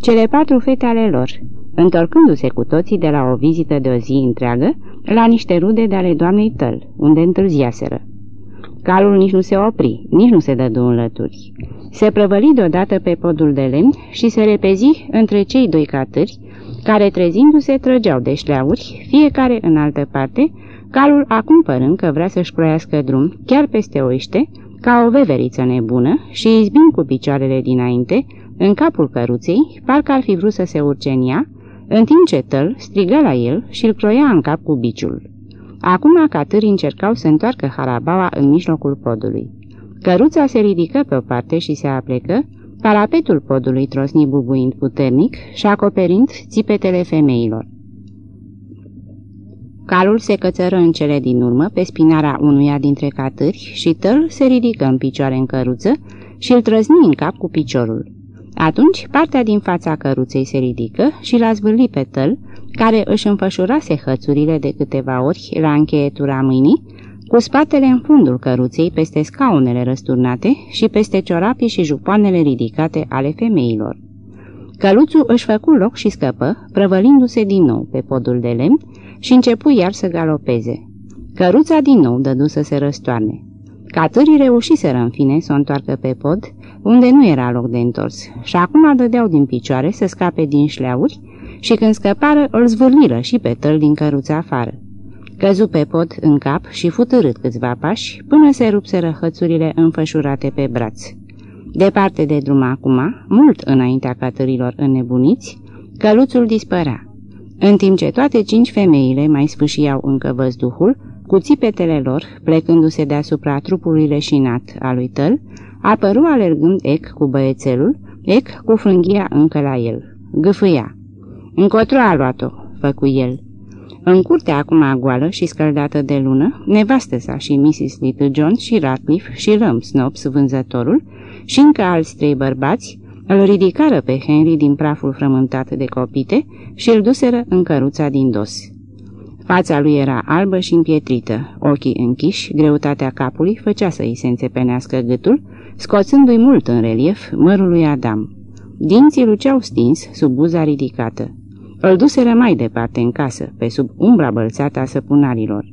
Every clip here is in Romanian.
cele patru fete ale lor, întorcându-se cu toții de la o vizită de o zi întreagă la niște rude de ale doamnei Tăl, unde întârziaseră. Calul nici nu se opri, nici nu se dădu în lături. Se prăvăli deodată pe podul de lemn și se repezi între cei doi catâri, care trezindu-se trăgeau de șleauri, fiecare în altă parte, calul acum părând că vrea să-și croiască drum chiar peste oiște, ca o veveriță nebună și izbind cu picioarele dinainte, în capul căruței, parcă ar fi vrut să se urce în ea, în timp ce tăl striga la el și îl croia în cap cu biciul. Acum catârii încercau să întoarcă harabaua în mijlocul podului. Căruța se ridică pe o parte și se aplecă, parapetul podului trosni bubuind puternic și acoperind țipetele femeilor. Calul se cățără în cele din urmă pe spinarea unuia dintre catâri și tăl se ridică în picioare în căruță și îl trăzni în cap cu piciorul. Atunci, partea din fața căruței se ridică și l-a zvârli pe tăl, care își înfășurase hățurile de câteva ori la încheietura mâinii, cu spatele în fundul căruței peste scaunele răsturnate și peste ciorapii și jupoanele ridicate ale femeilor. Căluțul își făcu loc și scăpă, prăvălindu-se din nou pe podul de lemn și începu iar să galopeze. Căruța din nou dădu să se răstoarne. Catârii reușiseră în fine să o întoarcă pe pod, unde nu era loc de întors, și acum dădeau din picioare să scape din șleauri și când scăpară îl zvârliră și pe tăl din căruța afară. Căzu pe pod în cap și futărât câțiva pași până se rupseră hățurile înfășurate pe braț. Departe de drum acum, mult înaintea catărilor înnebuniți, căluțul dispărea. În timp ce toate cinci femeile mai sfâșiau încă văzduhul, cu țipetele lor, plecându-se deasupra trupului leșinat al lui Tăl, apăru alergând Ec cu băiețelul, Ec cu frânghia încă la el. Gâfâia. Încotro a luat-o, făcu el. În curtea acum goală și scăldată de lună, nevastă sa și Mrs. Little John și Ratcliffe și Rum Snops, vânzătorul, și încă alți trei bărbați, îl ridicară pe Henry din praful frământat de copite și îl duseră în căruța din dos. Fața lui era albă și împietrită, ochii închiși, greutatea capului făcea să îi se înțepenească gâtul, scoțându-i mult în relief mărul lui Adam. Dinții luceau stins sub buza ridicată. Îl duseră mai departe în casă, pe sub umbra bălțată a săpunarilor.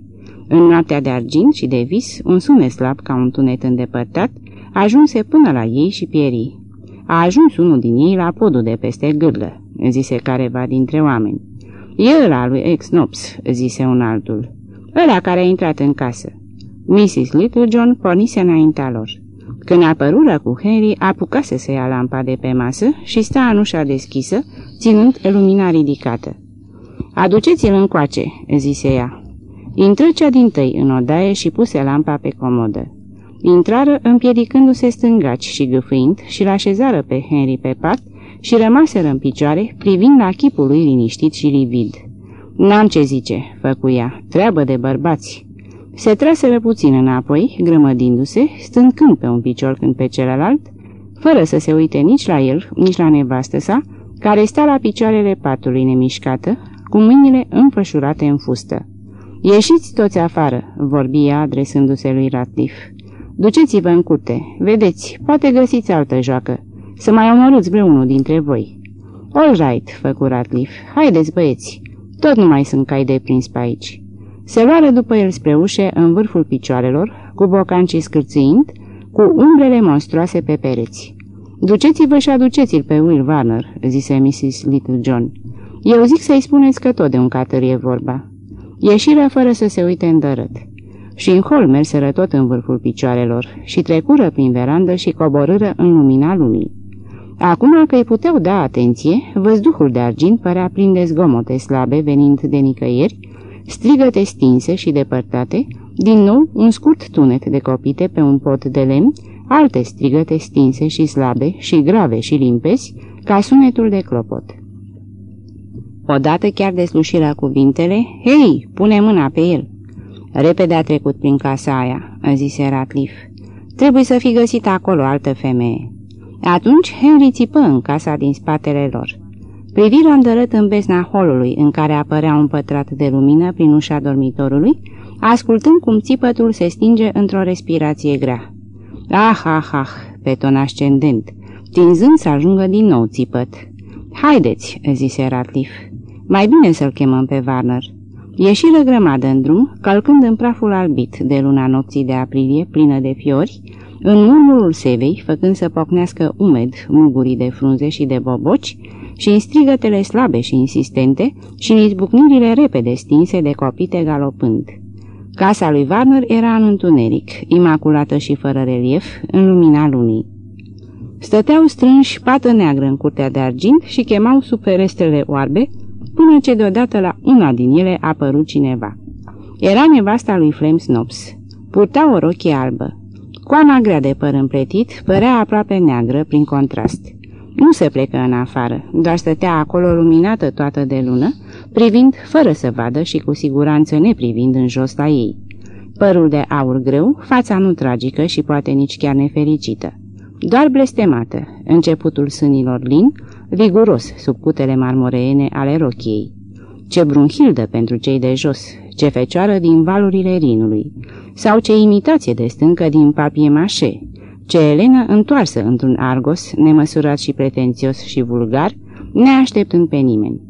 În noaptea de argint și de vis, un sunet slab ca un tunet îndepărtat, ajunse până la ei și pieri. A ajuns unul din ei la podul de peste gârlă, zise careva dintre oameni. E ăla lui Ex-Nops, zise un altul. Ăla care a intrat în casă. Mrs. Little John pornise înaintea lor. Când apărură cu Henry, apucase să ia lampa de pe masă și sta în ușa deschisă, ținând lumina ridicată. Aduceți-l încoace," zise ea. Intră cea din tăi în odaie și puse lampa pe comodă. Intrară împiedicându-se stângaci și gâfâind și l-așezară pe Henry pe pat și rămaseră în picioare, privind la chipul lui liniștit și livid. N-am ce zice," făcuia, treabă de bărbați." Se traseră puțin înapoi, grămădindu-se, stând când pe un picior când pe celălalt, fără să se uite nici la el, nici la nevastă sa, care sta la picioarele patului nemișcată, cu mâinile înfășurate în fustă. Ieșiți toți afară," vorbia adresându-se lui Ratliff. Duceți-vă în curte, vedeți, poate găsiți altă joacă, să mai omorâți vreunul dintre voi." All right," făcu Ratliff, haideți băieți, tot nu mai sunt cai de prins pe aici." Se luară după el spre ușe în vârful picioarelor, cu bocancii scârțâind, cu umbrele monstruoase pe pereți. Duceți-vă și aduceți-l pe Will Warner," zise Mrs. Little John. Eu zic să-i spuneți că tot de un catăr e vorba." Ieșiră fără să se uite în dărât. Și în hol merseră tot în vârful picioarelor și trecură prin verandă și coborâră în lumina lumii. Acum că îi puteau da atenție, văzduhul de argint părea plin de zgomote slabe venind de nicăieri, strigăte stinse și depărtate, din nou un scurt tunet de copite pe un pot de lemn, alte strigăte stinse și slabe și grave și limpezi, ca sunetul de clopot. Odată chiar deslușirea cuvintele, Hei, pune mâna pe el!" Repede a trecut prin casa aia," zise Ratliff. Trebuie să fi găsit acolo altă femeie." Atunci Henry țipă în casa din spatele lor. Privirea îndărât în besna holului în care apărea un pătrat de lumină prin ușa dormitorului, ascultând cum țipătul se stinge într-o respirație grea. Ah, ah, ah, pe ton ascendent, tinzând să ajungă din nou țipăt. Haideți, zise Ratliff. Mai bine să-l chemăm pe Warner. Ieșiră grămadă în drum, calcând în praful albit de luna nopții de aprilie, plină de fiori, în murmurul sevei, făcând să pocnească umed mugurii de frunze și de boboci, și în strigătele slabe și insistente și în izbucnirile repede stinse de copite galopând. Casa lui Warner era în întuneric, imaculată și fără relief, în lumina lunii. Stăteau strânși pată neagră în curtea de argint și chemau sub ferestrele oarbe, până ce deodată la una din ele a apărut cineva. Era nevasta lui Flem Snops. Purta o rochie albă. Coana grea de păr împletit părea aproape neagră prin contrast. Nu se plecă în afară, doar stătea acolo luminată toată de lună, privind fără să vadă și cu siguranță neprivind în jos la ei. Părul de aur greu, fața nu tragică și poate nici chiar nefericită. Doar blestemată, începutul sânilor lin, viguros sub cutele marmoreene ale rochiei. Ce brunhildă pentru cei de jos, ce fecioară din valurile Rinului, sau ce imitație de stâncă din papie mașe, ce Elena întoarsă într-un argos, nemăsurat și pretențios și vulgar, neașteptând pe nimeni.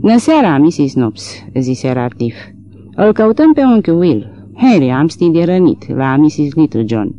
Nă seara, Mrs. Nobbs," zise Ratif. Îl căutăm pe unchiul Will. Harry Amstead e rănit, la Mrs. Littlejohn."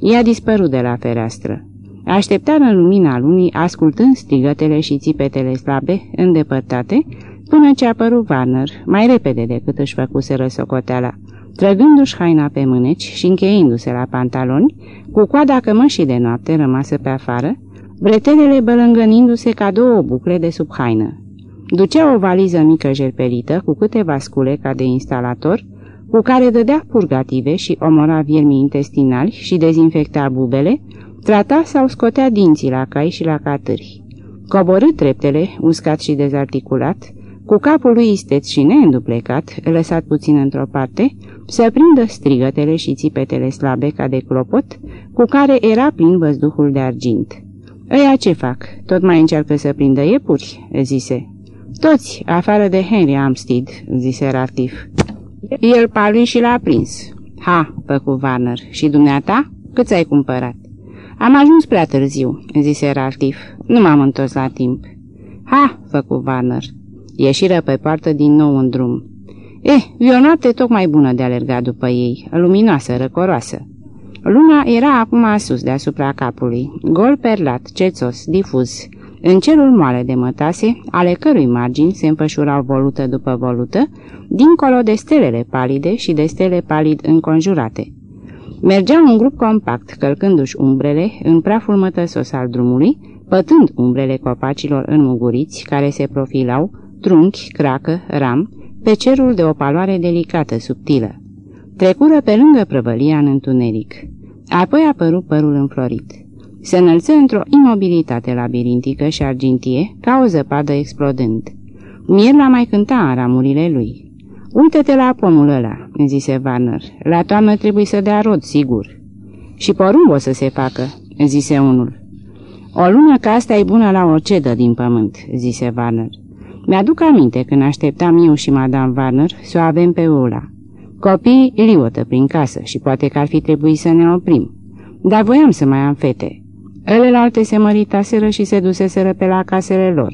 Ea dispărut de la fereastră. Așteptară în lumina lunii, ascultând strigătele și țipetele slabe, îndepărtate, până ce a apărut Warner, mai repede decât își făcuse socoteala, trăgându-și haina pe mâneci și încheindu-se la pantaloni, cu coada cămășii de noapte rămasă pe afară, bretelele bălângănindu-se ca două bucle de sub haină. Ducea o valiză mică jerpelită cu câteva scule ca de instalator, cu care dădea purgative și omora viermii intestinali și dezinfecta bubele, trata sau scotea dinții la cai și la catâri. Coborât treptele, uscat și dezarticulat, cu capul lui isteț și neînduplecat, lăsat puțin într-o parte, să prindă strigătele și țipetele slabe ca de clopot, cu care era plin văzduhul de argint. Ăia ce fac? Tot mai încearcă să prindă iepuri?" zise. Toți, afară de Henry Amstead," zise Ratif. El pali și l-a prins. Ha, făcu Warner. Și dumneata? Câți ai cumpărat? Am ajuns prea târziu, zise Ratif. Nu m-am întors la timp. Ha, făcu Warner. Ieșiră pe poartă din nou în drum. Eh, e o noapte tocmai bună de alergat după ei, luminoasă, răcoroasă. Luna era acum sus deasupra capului, gol perlat, cețos, difuz, în cerul moale de mătase, ale cărui margini se împășurau volută după volută, dincolo de stelele palide și de stele palid înconjurate. Mergeau un grup compact, călcându-și umbrele în praful mătăsos al drumului, pătând umbrele copacilor înmuguriți care se profilau, trunchi, cracă, ram, pe cerul de o paloare delicată, subtilă. Trecură pe lângă prăvălia în întuneric. Apoi a apărut părul înflorit. Se înălță într-o imobilitate labirintică și argintie, ca o zăpadă explodând. Mirla mai cânta în ramurile lui. Uită-te la pomul ăla," zise Warner. La toamnă trebuie să dea rod, sigur." Și porumb o să se facă," zise unul. O lună ca asta e bună la o cedă din pământ," zise Warner. Mi-aduc aminte când așteptam eu și Madame Warner să o avem pe Ula. Copiii liotă prin casă și poate că ar fi trebuit să ne oprim. Dar voiam să mai am fete. Elelalte se măritaseră și se duseseră pe la casele lor.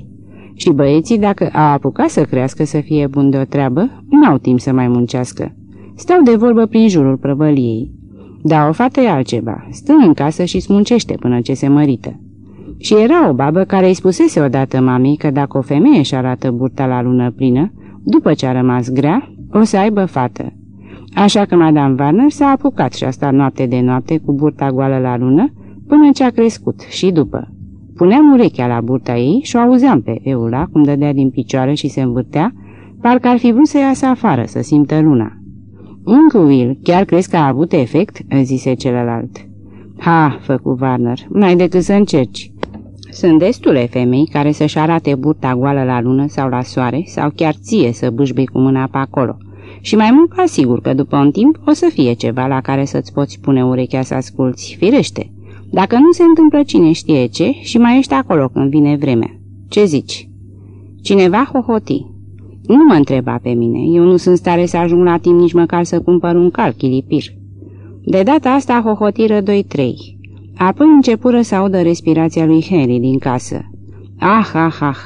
Și băieții, dacă au apucat să crească să fie bun de o treabă, n-au timp să mai muncească. Stau de vorbă prin jurul prăvăliei. Dar o fată e altceva. Stă în casă și smuncește până ce se mărită. Și era o babă care îi spusese odată mamei că dacă o femeie își arată burta la lună plină, după ce a rămas grea, o să aibă fată. Așa că Madame Warner s-a apucat și a stat noapte de noapte cu burta goală la lună, până ce a crescut și după. Puneam urechea la burta ei și o auzeam pe Eula cum dădea din picioare și se învârtea, parcă ar fi vrut să iasă afară, să simtă luna. Uncle Will, chiar crezi că a avut efect?" zise celălalt. Ha, făcu Warner, n-ai decât să încerci. Sunt destule femei care să-și arate burta goală la lună sau la soare sau chiar ție să bâșbei cu mâna pe acolo. Și mai mult ca sigur că după un timp o să fie ceva la care să-ți poți pune urechea să asculți, firește. Dacă nu se întâmplă cine știe ce și mai ești acolo când vine vremea. Ce zici? Cineva hohoti. Nu mă întreba pe mine, eu nu sunt stare să ajung la timp nici măcar să cumpăr un cal chilipir. De data asta hohotiră doi-trei. Apoi începură să audă respirația lui Henry din casă. Ah, ah, ah!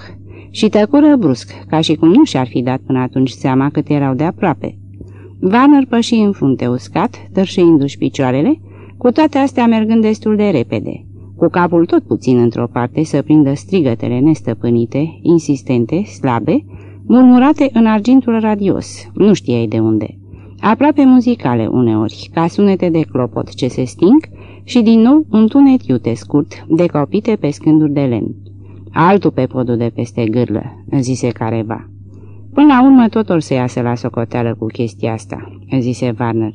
Și tăcură brusc, ca și cum nu și-ar fi dat până atunci seama cât erau de aproape. Vanner păși în frunte uscat, târșeindu-și picioarele, cu toate astea mergând destul de repede, cu capul tot puțin într-o parte să prindă strigătele nestăpânite, insistente, slabe, murmurate în argintul radios, nu știai de unde. Aproape muzicale uneori, ca sunete de clopot ce se sting și din nou un tunet iute scurt, decopite pe scânduri de lemn. Altul pe podul de peste gârlă, zise careva. Până la urmă tot or să iasă la socoteală cu chestia asta, zise Warner.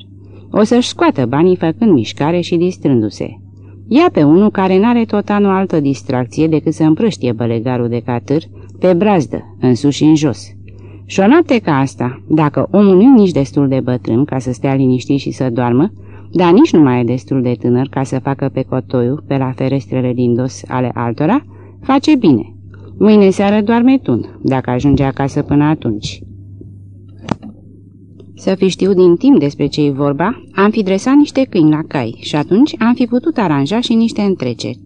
O să-și scoată banii făcând mișcare și distrându-se. Ia pe unul care n-are tot anul altă distracție decât să împrăștie bălegarul de catâr pe brazdă, în sus și în jos. Și o noapte ca asta, dacă omul nu e nici destul de bătrân ca să stea liniștit și să doarmă, dar nici nu mai e destul de tânăr ca să facă pe cotoiul pe la ferestrele din dos ale altora, face bine. Mâine seară doarme tun, dacă ajunge acasă până atunci. Să fi știut din timp despre ce e vorba, am fi dresat niște câini la cai și atunci am fi putut aranja și niște întreceri.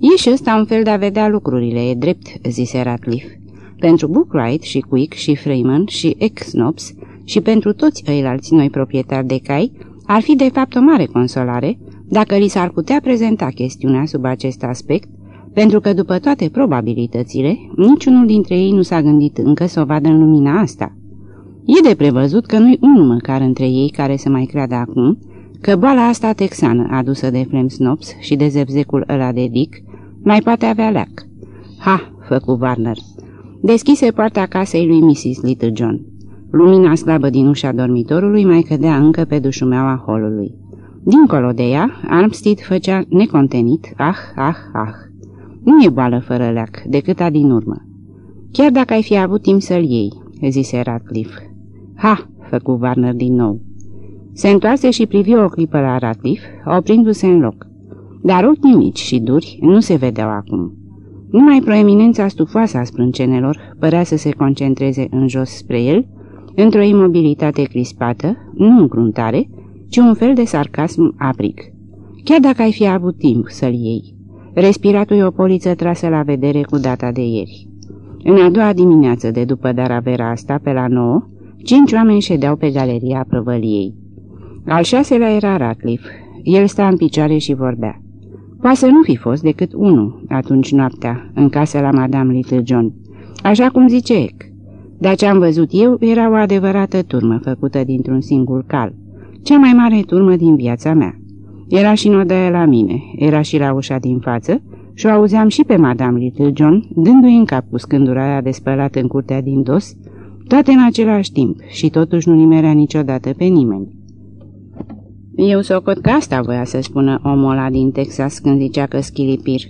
E și ăsta un fel de a vedea lucrurile, e drept, zise Ratliff. Pentru Bookwright și Quick și Freeman și Exnops și pentru toți ăilalți noi proprietari de cai, ar fi de fapt o mare consolare dacă li s-ar putea prezenta chestiunea sub acest aspect, pentru că după toate probabilitățile, niciunul dintre ei nu s-a gândit încă să o vadă în lumina asta. E de prevăzut că nu-i unul măcar între ei care să mai creadă acum că boala asta texană adusă de Flem Snops și de zebzecul ăla de Dick mai poate avea leac. Ha, făcu Warner. Deschise poarta casei lui Mrs. Little John. Lumina slabă din ușa dormitorului mai cădea încă pe dușumeaua holului. Dincolo de ea, Armstead făcea necontenit, ah, ah, ah. Nu e boală fără leac, decât a din urmă. Chiar dacă ai fi avut timp să-l iei, zise Radcliffe. Ha, făcu Warner din nou. Se întoarse și privi o clipă la Radcliffe, oprindu-se în loc. Dar ochii mici și duri nu se vedeau acum. Numai proeminența stufoasă a sprâncenelor părea să se concentreze în jos spre el, într-o imobilitate crispată, nu încruntare, ci un fel de sarcasm aprig. Chiar dacă ai fi avut timp să-l iei. Respiratul e o poliță trasă la vedere cu data de ieri. În a doua dimineață de după Daravera asta, pe la nouă, cinci oameni ședeau pe galeria prăvăliei. Al șaselea era Ratliff. El sta în picioare și vorbea. Poate să nu fi fost decât unul atunci noaptea, în casa la Madame Little John, așa cum zice Eck. Dar ce am văzut eu era o adevărată turmă făcută dintr-un singur cal, cea mai mare turmă din viața mea. Era și în odaia la mine, era și la ușa din față și o auzeam și pe Madame Little John, dându-i în cap cu scândura aia de spălat în curtea din dos, toate în același timp și totuși nu nimerea niciodată pe nimeni. Eu socot că asta voia să spună omul ăla din Texas când zicea că schilipir,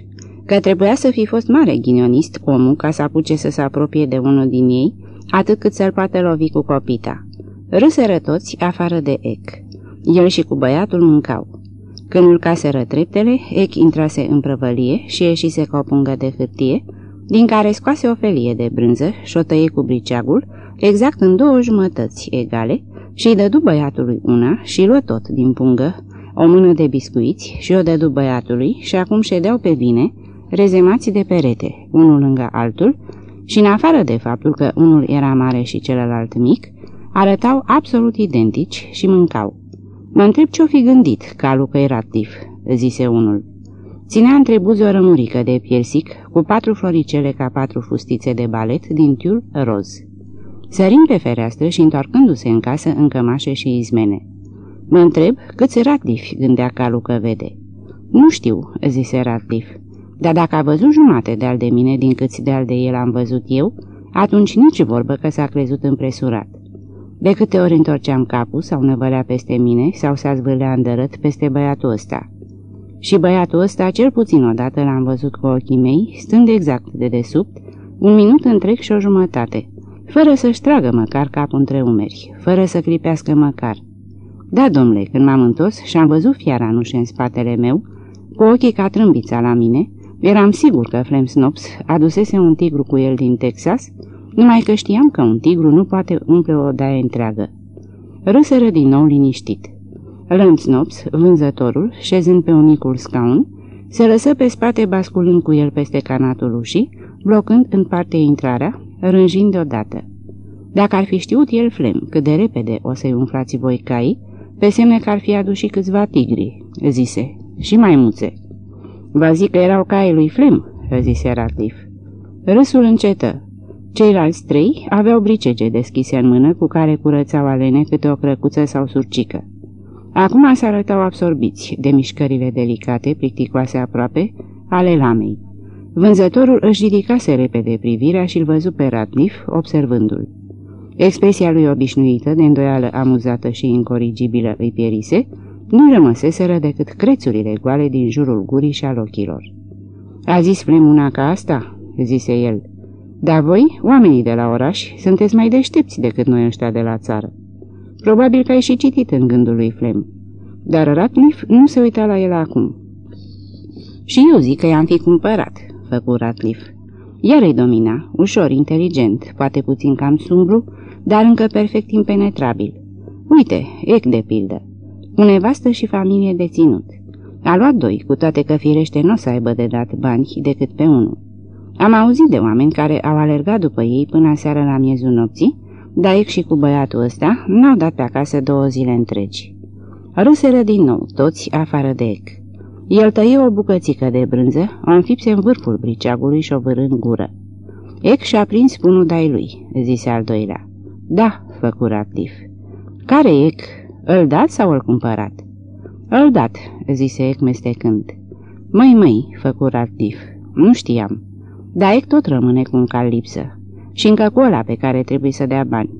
că trebuia să fi fost mare ghinionist omul ca să apuce să se apropie de unul din ei, atât cât să-l poate lovi cu copita. Râsără toți afară de Ec. El și cu băiatul mâncau. Când urcaseră treptele, Ec intrase în prăvălie și ieșise cu o pungă de hârtie, din care scoase o felie de brânză și o tăie cu briceagul, exact în două jumătăți egale, și îi dădu băiatului una și luă tot din pungă, o mână de biscuiți și o dădu băiatului și acum ședeau pe vine, rezemați de perete, unul lângă altul, și în afară de faptul că unul era mare și celălalt mic, arătau absolut identici și mâncau. Mă întreb ce-o fi gândit, calul că era tif, zise unul. Ținea între buzi o rămurică de piersic cu patru floricele ca patru fustițe de balet din tiul roz. Sărim pe fereastră și întorcându-se în casă în cămașe și izmene. Mă întreb câți Radcliffe gândea calul că vede. Nu știu, zise Radcliffe, dar dacă a văzut jumate de-al de mine din câți de-al de el am văzut eu, atunci nici vorbă că s-a crezut împresurat. De câte ori întorceam capul sau năvălea peste mine sau s-a zvâlea îndărât peste băiatul ăsta. Și băiatul ăsta cel puțin odată l-am văzut cu ochii mei, stând exact de desubt, un minut întreg și o jumătate, fără să-și tragă măcar capul între umeri, fără să clipească măcar. Da, domnule, când m-am întors și am văzut fiara nușe în spatele meu, cu ochii ca trâmbița la mine, eram sigur că Flem Snops adusese un tigru cu el din Texas, numai că știam că un tigru nu poate umple o daie întreagă. Râsără din nou liniștit. Flem Snops, vânzătorul, șezând pe unicul scaun, se lăsă pe spate basculând cu el peste canatul ușii, blocând în parte intrarea, rânjind deodată. Dacă ar fi știut el Flem cât de repede o să-i umflați voi cai, pe semne că ar fi adus și câțiva tigri, zise, și maimuțe. Vă zic că erau caii lui Flem, zise Ratliff. Râsul încetă. Ceilalți trei aveau bricege deschise în mână cu care curățau alene câte o crăcuță sau surcică. Acum se arătau absorbiți de mișcările delicate, plicticoase aproape, ale lamei. Vânzătorul își ridicase repede privirea și îl văzu pe Ratliff, observându-l. Expresia lui obișnuită, de îndoială amuzată și incorrigibilă îi pierise, nu rămăseseră decât crețurile goale din jurul gurii și al ochilor. A zis Flemuna ca asta?" zise el. Dar voi, oamenii de la oraș, sunteți mai deștepți decât noi ăștia de la țară. Probabil că ai și citit în gândul lui Flem. Dar Ratliff nu se uita la el acum. Și eu zic că i-am fi cumpărat, făcu Ratliff. Iar îi domina, ușor, inteligent, poate puțin cam sumbru, dar încă perfect impenetrabil. Uite, Ec de pildă, cu nevastă și familie de ținut. A luat doi, cu toate că firește nu o să aibă de dat bani decât pe unul. Am auzit de oameni care au alergat după ei până seara la miezul nopții, dar Ec și cu băiatul ăsta n-au dat pe acasă două zile întregi. Râseră din nou, toți afară de Ec. El tăie o bucățică de brânză, o înfipse în vârful briceagului și o vârâ în gură. Ec și-a prins punul dai lui, zise al doilea. Da, făcu activ. Care Ec? Îl dat sau îl cumpărat? Îl dat, zise Ec mestecând. Măi, măi, făcu activ. Nu știam. Dar Ec tot rămâne cu un cal lipsă. Și încă cu ăla pe care trebuie să dea bani.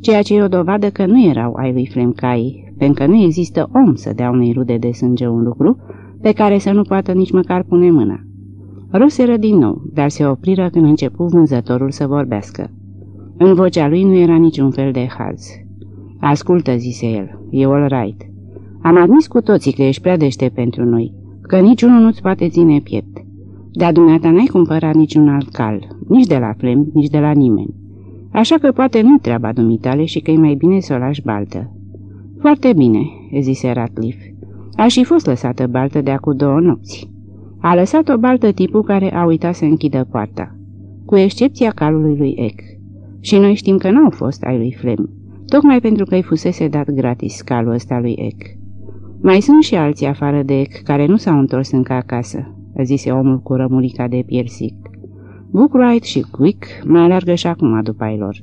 Ceea ce e o dovadă că nu erau ai lui Flemcai, pentru că nu există om să dea unei rude de sânge un lucru pe care să nu poată nici măcar pune mâna. Ruseră din nou, dar se opriră când începu vânzătorul să vorbească. În vocea lui nu era niciun fel de haz. Ascultă, zise el, e all right. Am admis cu toții că ești prea deștept pentru noi, că niciunul nu-ți poate ține piept. Dar dumneata n-ai cumpărat niciun alt cal, nici de la Flem, nici de la nimeni. Așa că poate nu treaba dumitale și că e mai bine să o lași baltă. Foarte bine, zise Ratliff. A și fost lăsată baltă de acum două nopți. A lăsat o baltă tipul care a uitat să închidă poarta, cu excepția calului lui Eck. Și noi știm că n-au fost ai lui Flem, tocmai pentru că îi fusese dat gratis calul ăsta lui Eck. Mai sunt și alții afară de Eck care nu s-au întors încă acasă, zise omul cu rămurica de piersic. Bookwright și Quick mai alergă și acum după ai lor.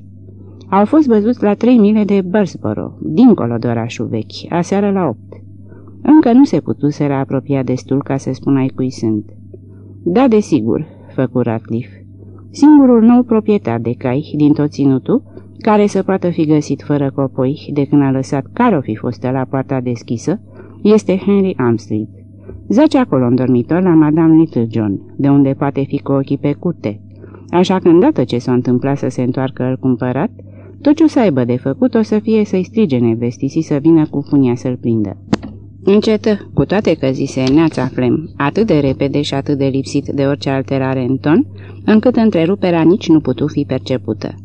Au fost văzuți la trei mile de Bursboro, dincolo de orașul vechi, aseară la opt. Încă nu se putuseră apropia destul ca să spunai cui sunt. Da, desigur, făcu Ratliff. Singurul nou proprietar de cai din tot ținutul, care să poată fi găsit fără copoi de când a lăsat care o fi fost la poarta deschisă, este Henry Armstrong. Zace acolo în dormitor la Madame Little John, de unde poate fi cu ochii pe curte. Așa că îndată ce s-a întâmplat să se întoarcă el cumpărat, tot ce o să aibă de făcut o să fie să-i strige nevestisii să vină cu funia să-l prindă. Încetă, cu toate că zise neața Flem, atât de repede și atât de lipsit de orice alterare în ton, încât întreruperea nici nu putu fi percepută.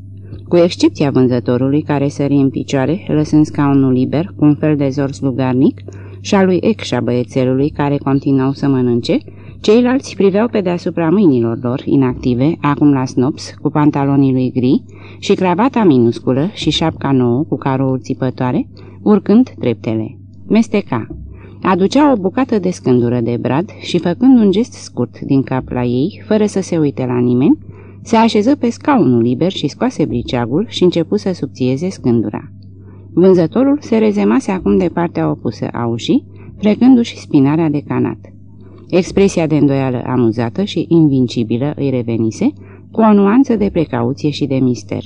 Cu excepția vânzătorului care sări în picioare, lăsând scaunul liber, cu un fel de zor slugarnic, și a lui Ecșa băiețelului care continuau să mănânce, ceilalți priveau pe deasupra mâinilor lor, inactive, acum la snops, cu pantalonii lui gri și cravata minusculă și șapca nouă cu carouri țipătoare, urcând treptele. Mesteca. Aducea o bucată de scândură de brad și, făcând un gest scurt din cap la ei, fără să se uite la nimeni, se așeză pe scaunul liber și scoase briceagul și începu să subțieze scândura. Vânzătorul se rezemase acum de partea opusă a ușii, frecându-și spinarea de canat. Expresia de îndoială amuzată și invincibilă îi revenise, cu o nuanță de precauție și de mister.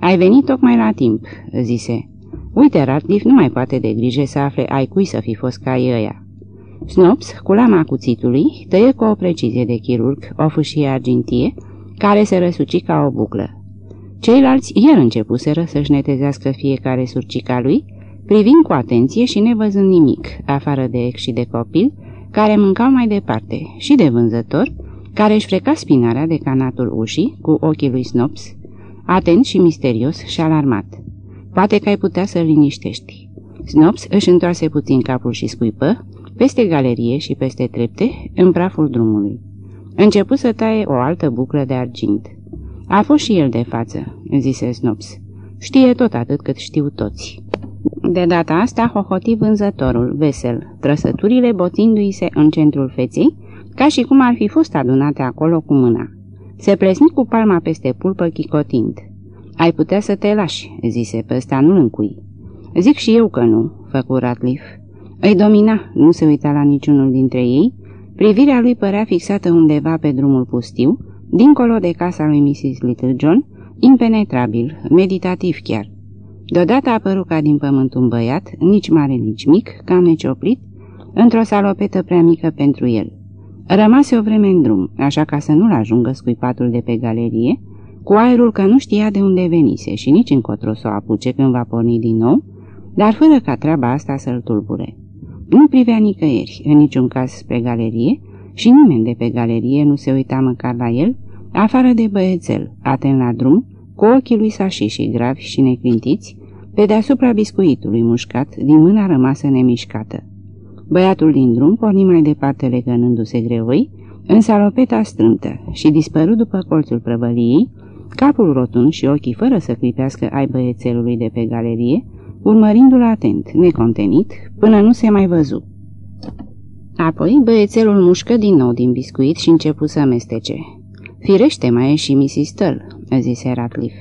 Ai venit tocmai la timp," zise. Uite, Ratliff nu mai poate de grijă să afle ai cui să fi fost ca ăia. Snops, cu lama cuțitului, tăie cu o precizie de chirurg o fâșie argintie, care se răsuci ca o buclă. Ceilalți iar începuseră să-și netezească fiecare surcica lui, privind cu atenție și nevăzând nimic, afară de ex și de copil, care mâncau mai departe, și de vânzător, care își freca spinarea de canatul ușii cu ochii lui Snops, atent și misterios și alarmat. Poate că ai putea să-l liniștești. Snops își întoarse puțin capul și scuipă, peste galerie și peste trepte, în praful drumului. Început să taie o altă buclă de argint. A fost și el de față, zise Snops. Știe tot atât cât știu toți. De data asta hohoti vânzătorul, vesel, trăsăturile boțindu-i se în centrul feței, ca și cum ar fi fost adunate acolo cu mâna. Se plesni cu palma peste pulpă chicotind. Ai putea să te lași," zise pe ăsta, nu-l încui. Zic și eu că nu," făcu Ratliff. Îi domina, nu se uita la niciunul dintre ei, privirea lui părea fixată undeva pe drumul pustiu, dincolo de casa lui Mrs. Little John, impenetrabil, meditativ chiar. Deodată a apărut ca din pământ un băiat, nici mare, nici mic, cam necioplit, într-o salopetă prea mică pentru el. Rămase o vreme în drum, așa ca să nu-l ajungă scuipatul de pe galerie, cu aerul că nu știa de unde venise și nici încotro să o apuce când va porni din nou, dar fără ca treaba asta să-l tulbure. Nu privea nicăieri, în niciun caz spre galerie, și nimeni de pe galerie nu se uita măcar la el, afară de băiețel, atent la drum, cu ochii lui sași și gravi și neclintiți, pe deasupra biscuitului mușcat, din mâna rămasă nemișcată. Băiatul din drum porni mai departe legănându-se greoi, în salopeta strâmtă și dispărut după colțul prăvăliei, capul rotund și ochii fără să clipească ai băiețelului de pe galerie, urmărindu-l atent, necontenit, până nu se mai văzu. Apoi băiețelul mușcă din nou din biscuit și începu să mestece. Firește mai e și Mrs. Tull, zise Ratliff.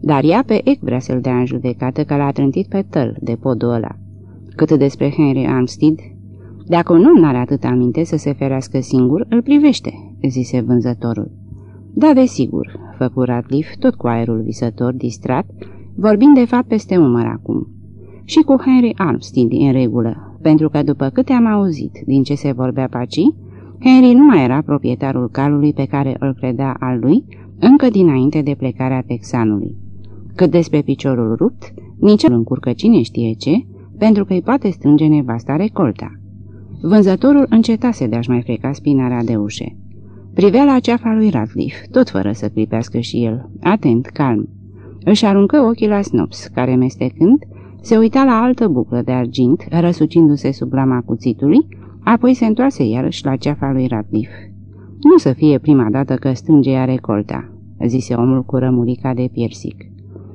Dar ea pe Ec vrea să-l dea în judecată că l-a trântit pe Tull de podul ăla. Cât despre Henry Armstead, dacă un om n-are atât aminte să se ferească singur, îl privește, zise vânzătorul. Da, desigur, făcu Ratliff, tot cu aerul visător, distrat, vorbind de fapt peste umăr acum. Și cu Henry Armstead în regulă, pentru că după câte am auzit din ce se vorbea paci, Henry nu mai era proprietarul calului pe care îl credea al lui încă dinainte de plecarea texanului. Cât despre piciorul rupt, nici îl încurcă cine știe ce, pentru că îi poate strânge nevasta recolta. Vânzătorul încetase de a-și mai freca spinarea de ușe. Privea la ceafa lui Radcliffe, tot fără să clipească și el, atent, calm. Își aruncă ochii la Snops, care, mestecând, se uita la altă buclă de argint, răsucindu-se sub lama cuțitului, apoi se întoarse iarăși la ceafa lui Radcliffe. Nu să fie prima dată că strânge ea recolta, zise omul cu rămurica de piersic.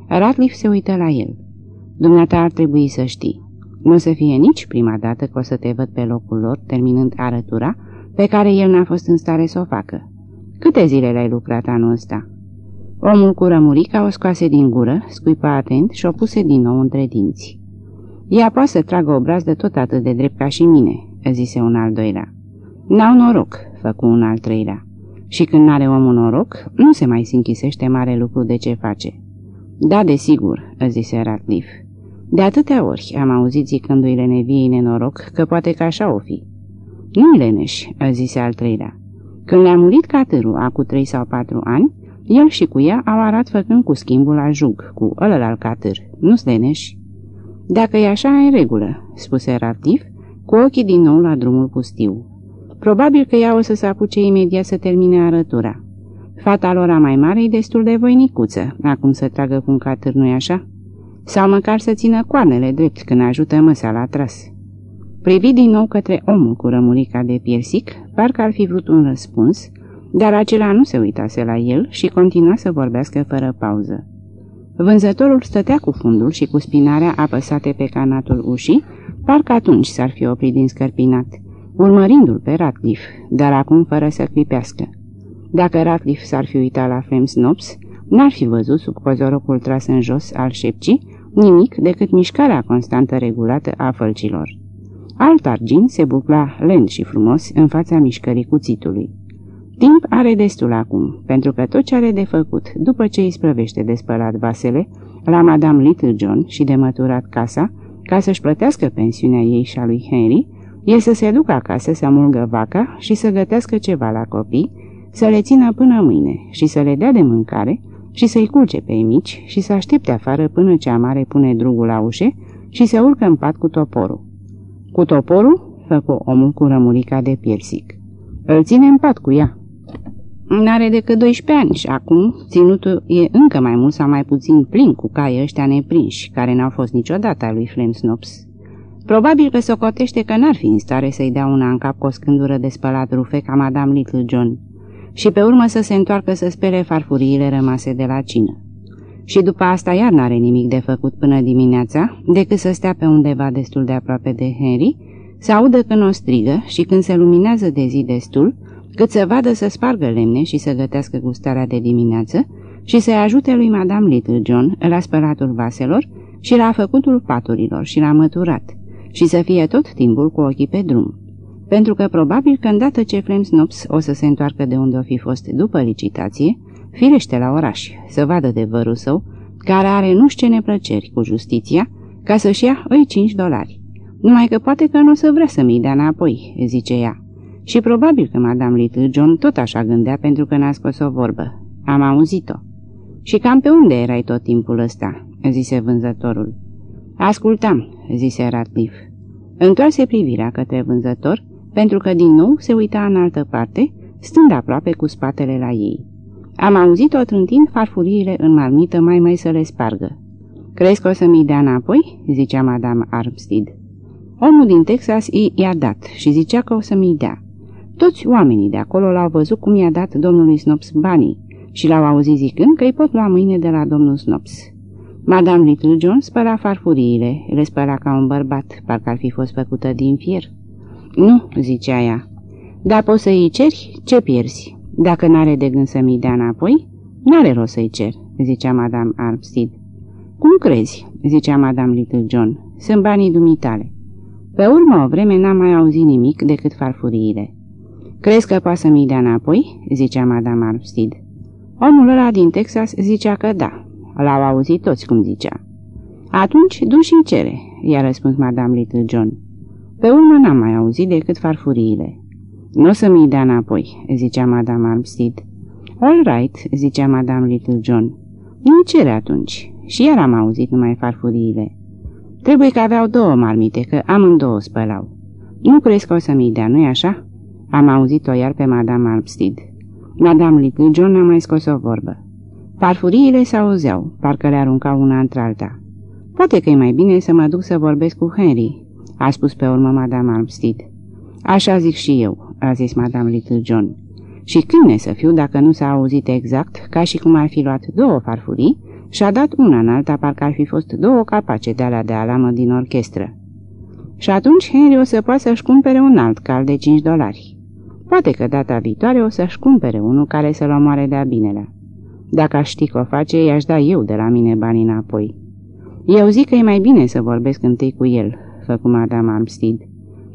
Radcliffe se uită la el. Dumneata ar trebui să știi. Nu să fie nici prima dată că o să te văd pe locul lor, terminând arătura, pe care el n-a fost în stare să o facă. Câte zile l-ai lucrat anul ăsta? Omul cu rămurica o scoase din gură, scuipa atent și o puse din nou între dinți. Ea poate să tragă obraz de tot atât de drept ca și mine, zise un al doilea. N-au noroc, făcu un al treilea. Și când n-are omul noroc, nu se mai sinchisește mare lucru de ce face. Da, desigur, zise Ratcliffe. De atâtea ori am auzit zicându-i leneviei nenoroc că poate că așa o fi. Nu-i leneș, zise al treilea. Când le-a murit catârul acum trei sau patru ani, el și cu ea au arat făcând cu schimbul la jug, cu ălălalt catâr. Nu-s leneș? Dacă e așa, în regulă, spuse Ratif, cu ochii din nou la drumul pustiu. Probabil că ea o să se apuce imediat să termine arătura. Fata lor a mai mare e destul de voinicuță, acum să tragă cu un catâr, nu-i așa? Sau măcar să țină coarnele drept când ajută măsa la tras. Privi din nou către omul cu rămurica de piersic, parcă ar fi vrut un răspuns, dar acela nu se uitase la el și continua să vorbească fără pauză. Vânzătorul stătea cu fundul și cu spinarea apăsate pe canatul ușii, parcă atunci s-ar fi oprit din scărpinat, urmărindu-l pe Ratcliffe, dar acum fără să clipească. Dacă Ratcliffe s-ar fi uitat la Flem Snops, n-ar fi văzut sub cozorocul tras în jos al șepcii nimic decât mișcarea constantă regulată a fălcilor. Alt argint se bucla lent și frumos în fața mișcării cuțitului. Timp are destul acum, pentru că tot ce are de făcut, după ce îi sprăvește de spălat vasele, la Madame Little John și de măturat casa, ca să-și plătească pensiunea ei și a lui Henry, e să se ducă acasă să mulgă vaca și să gătească ceva la copii, să le țină până mâine și să le dea de mâncare și să-i culce pe mici și să aștepte afară până cea mare pune drugul la ușe și se urcă în pat cu toporul. Cu toporul? făcu omul cu rămurica de piersic. Îl ține în pat cu ea. N-are decât 12 ani și acum ținutul e încă mai mult sau mai puțin plin cu cai ăștia neprinși, care n-au fost niciodată a lui Flem Snops. Probabil că socotește că n-ar fi în stare să-i dea una în cap cu o scândură de spălat rufe ca Madame Little John. și pe urmă să se întoarcă să spere farfuriile rămase de la cină. Și după asta iar n-are nimic de făcut până dimineața, decât să stea pe undeva destul de aproape de Henry, să audă când o strigă și când se luminează de zi destul, cât să vadă să spargă lemne și să gătească gustarea de dimineață și să-i ajute lui Madame Little John la spălatul vaselor și la făcutul paturilor și la măturat și să fie tot timpul cu ochii pe drum. Pentru că probabil că îndată ce Flem Snops o să se întoarcă de unde o fi fost după licitație, firește la oraș să vadă de vărul său, care are nu știu ce neplăceri cu justiția, ca să-și ia îi 5 dolari. Numai că poate că nu o să vrea să-mi dea înapoi, zice ea. Și probabil că Madame Little John tot așa gândea pentru că n-a scos o vorbă. Am auzit-o. Și cam pe unde erai tot timpul ăsta?" zise vânzătorul. Ascultam," zise Ratcliffe. Întoarse privirea către vânzător, pentru că din nou se uita în altă parte, stând aproape cu spatele la ei. Am auzit-o trântind farfuriile în marmită mai mai să le spargă. Crezi că o să mi dea înapoi?" zicea Madame Armstead. Omul din Texas i-a dat și zicea că o să mi dea. Toți oamenii de acolo l-au văzut cum i-a dat domnului Snops banii și l-au auzit zicând că îi pot lua mâine de la domnul Snops. Madame Little John spăla farfuriile, le spăla ca un bărbat, parcă ar fi fost făcută din fier. Nu, zicea ea, dar poți să-i ceri, ce pierzi? Dacă n-are de gând să mi dea înapoi, n-are rost să-i cer, zicea Madame Armstead. Cum crezi, zicea Madame Little John, sunt banii dumitale. Pe urmă o vreme n-am mai auzit nimic decât farfuriile. Crezi că poate să mi dea înapoi?" zicea Madame Armstead. Omul ăla din Texas zicea că da. L-au auzit toți cum zicea. Atunci, du și cere, i-a răspuns Madame Little John. Pe urmă n-am mai auzit decât farfuriile. Nu o să mi dea înapoi, zicea Madame Armstead. All right, zicea Madame Little John. Nu cere atunci. Și iar am auzit numai farfuriile. Trebuie că aveau două marmite, că amândouă spălau. Nu crezi că o să mi dea, nu-i așa? Am auzit-o iar pe Madame Armstead. Madame Little John a mai scos o vorbă. Parfuriile se auzeau, parcă le aruncau una într-alta. Poate că e mai bine să mă duc să vorbesc cu Henry, a spus pe urmă Madame Armstead. Așa zic și eu, a zis Madame Little John. Și câine să fiu dacă nu s-a auzit exact, ca și cum ar fi luat două farfurii și a dat una în alta, parcă ar fi fost două capace de alea de alamă din orchestră. Și atunci Henry o să poată să-și cumpere un alt cal de 5 dolari. Poate că data viitoare o să-și cumpere unul care să-l omoare de-a binelea. Dacă aș ști că o face, i-aș da eu de la mine banii înapoi. Eu zic că e mai bine să vorbesc întâi cu el, făcu Madame Armstead.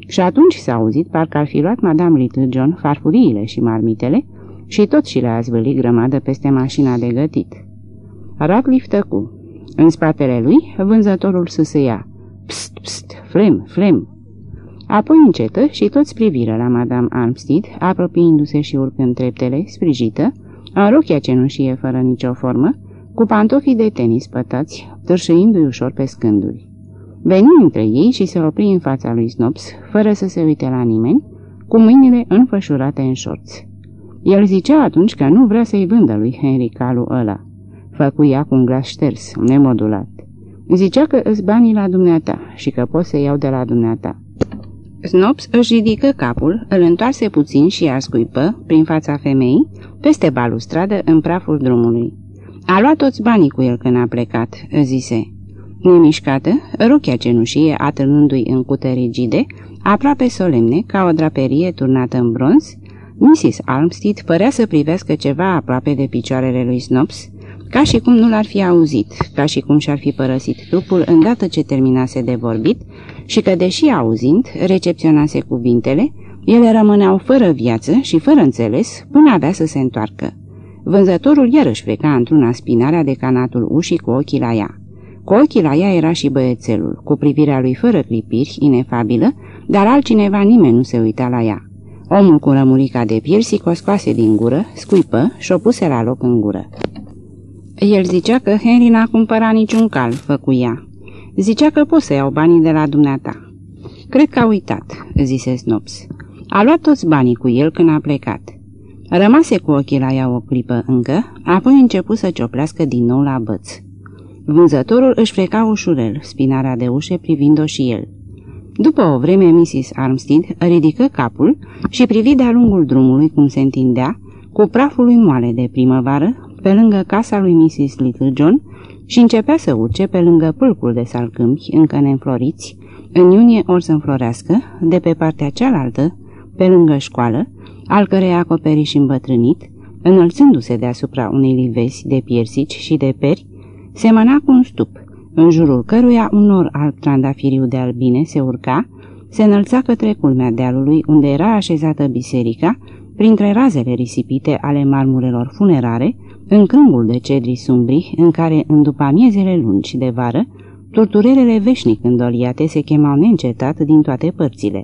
Și atunci s-a auzit parcă ar fi luat Madame Little John farfuriile și marmitele și tot și le-a zvârlit grămadă peste mașina de gătit. Radcliffe tăcu. În spatele lui, vânzătorul sâsâia. Pst, pst, flem, flem. Apoi încetă și toți priviră la Madame Armstead, apropiindu-se și urcând treptele, sprijită, în rochia cenușie fără nicio formă, cu pantofii de tenis pătați, târșăindu-i ușor pe scânduri. Veni între ei și se opri în fața lui Snops, fără să se uite la nimeni, cu mâinile înfășurate în șorți. El zicea atunci că nu vrea să-i vândă lui Henry calul ăla. Făcuia cu un glas șters, nemodulat. Zicea că îți banii la dumneata și că poți să iau de la dumneata. Snops își ridică capul, îl întoarse puțin și a scuipă, prin fața femeii, peste balustradă, în praful drumului. A luat toți banii cu el când a plecat, zise. Nemișcată, rochia cenușie atârnându-i în cute rigide, aproape solemne, ca o draperie turnată în bronz, Mrs. Armstead părea să privească ceva aproape de picioarele lui Snops, ca și cum nu l-ar fi auzit, ca și cum și-ar fi părăsit trupul îndată ce terminase de vorbit și că, deși auzind, recepționase cuvintele, ele rămâneau fără viață și fără înțeles până avea să se întoarcă. Vânzătorul iarăși pleca într-una spinarea de canatul ușii cu ochii la ea. Cu ochii la ea era și băiețelul, cu privirea lui fără clipiri, inefabilă, dar altcineva nimeni nu se uita la ea. Omul cu rămurica de piersic o scoase din gură, scuipă și o puse la loc în gură. El zicea că Henry n-a cumpărat niciun cal, făcuia. Zicea că pot să iau banii de la dumneata. Cred că a uitat, zise Snops. A luat toți banii cu el când a plecat. Rămase cu ochii la ea o clipă încă, apoi început să cioplească din nou la băț. Vânzătorul își freca ușurel, spinarea de ușe privind-o și el. După o vreme, Mrs. Armstead ridică capul și privi de-a lungul drumului cum se întindea, cu praful lui moale de primăvară, pe lângă casa lui Mrs. Little John și începea să urce pe lângă pâlcul de salcâmpi, încă neînfloriți, în iunie or să înflorească, de pe partea cealaltă, pe lângă școală, al cărei acoperiș îmbătrânit, înălțându-se deasupra unei livezi de piersici și de peri, semăna cu un stup, în jurul căruia un nor alb trandafiriu de albine se urca, se înălța către culmea dealului unde era așezată biserica, printre razele risipite ale marmurelor funerare, în crângul de cedri sumbri, în care, în după amiezele lungi de vară, torturerele veșnic îndoliate se chemau neîncetat din toate părțile.